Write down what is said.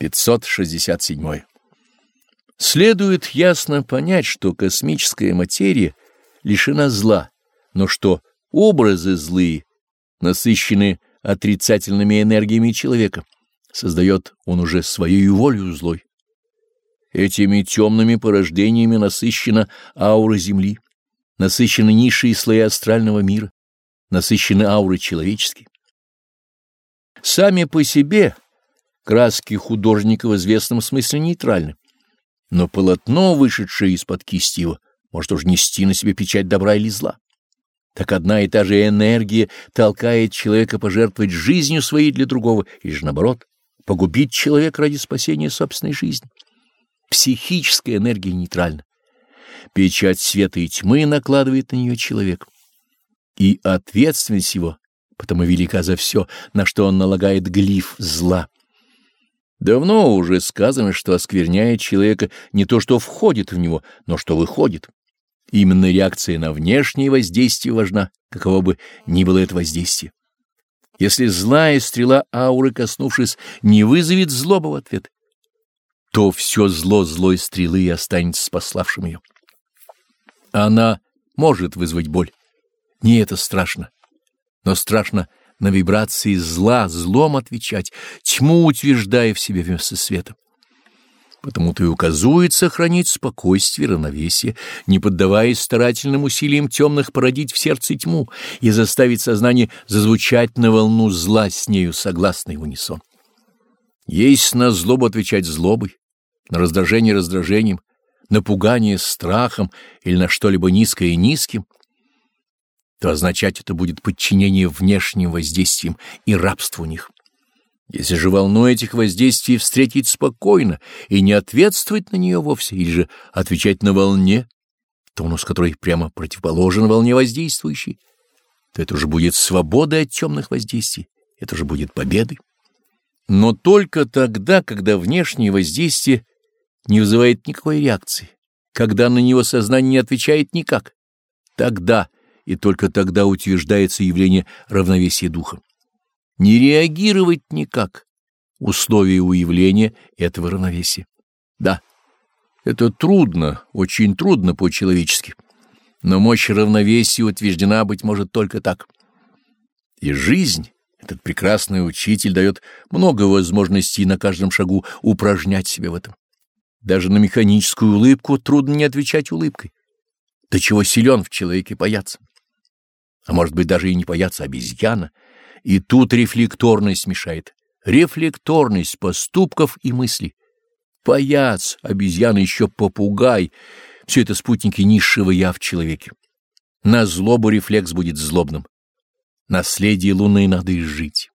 567. Следует ясно понять, что космическая материя лишена зла, но что образы злые насыщены отрицательными энергиями человека, создает он уже своей волю злой. Этими темными порождениями насыщена аура Земли, насыщены низшие слои астрального мира, насыщены ауры человеческие. Сами по себе краски художника в известном смысле нейтральны, но полотно, вышедшее из-под кисти его, может уж нести на себе печать добра или зла. Так одна и та же энергия толкает человека пожертвовать жизнью своей для другого, или же наоборот, погубить человека ради спасения собственной жизни. Психическая энергия нейтральна. Печать света и тьмы накладывает на нее человек. И ответственность его потому велика за все, на что он налагает глиф зла. Давно уже сказано, что оскверняет человека не то, что входит в него, но что выходит. Именно реакция на внешнее воздействие важна, каково бы ни было это воздействие. Если злая стрела ауры, коснувшись, не вызовет злоба в ответ, то все зло злой стрелы и останется спаславшим ее. Она может вызвать боль. Не это страшно, но страшно на вибрации зла злом отвечать, тьму утверждая в себе вместо света. Потому-то и указует хранить спокойствие и равновесие, не поддаваясь старательным усилиям темных породить в сердце тьму и заставить сознание зазвучать на волну зла с нею согласный унисон. Есть на злобу отвечать злобой, на раздражение раздражением, на пугание страхом или на что-либо низкое и низким — то означать это будет подчинение внешним воздействиям и рабству них. Если же волну этих воздействий встретить спокойно и не ответствовать на нее вовсе, или же отвечать на волне, тонус которой прямо противоположен волне воздействующей, то это уже будет свобода от темных воздействий, это уже будет победой. Но только тогда, когда внешнее воздействие не вызывает никакой реакции, когда на него сознание не отвечает никак, тогда — и только тогда утверждается явление равновесия духа. Не реагировать никак — условие уявления этого равновесия. Да, это трудно, очень трудно по-человечески, но мощь равновесия утверждена, быть может, только так. И жизнь, этот прекрасный учитель, дает много возможностей на каждом шагу упражнять себя в этом. Даже на механическую улыбку трудно не отвечать улыбкой. До чего силен в человеке бояться а может быть даже и не бояться обезьяна, и тут рефлекторность мешает, рефлекторность поступков и мыслей. Паяц, обезьяна, еще попугай — все это спутники низшего «я» в человеке. На злобу рефлекс будет злобным. Наследие луны надо изжить.